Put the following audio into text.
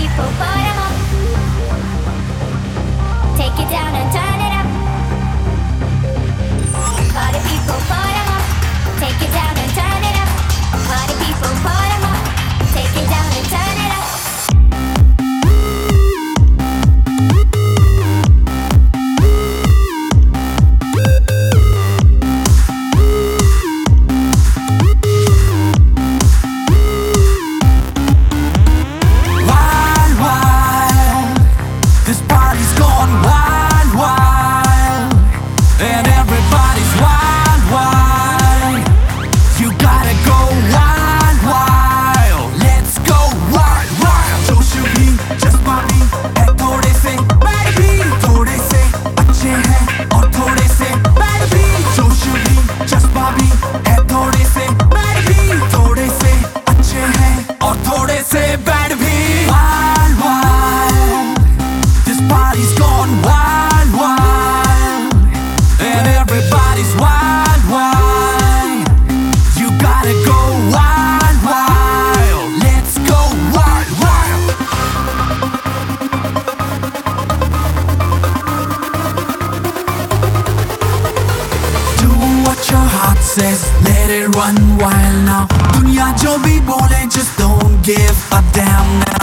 people, but up. Take it down and turn says let it run wild now. Dunya jo bhi bole just don't give a damn now.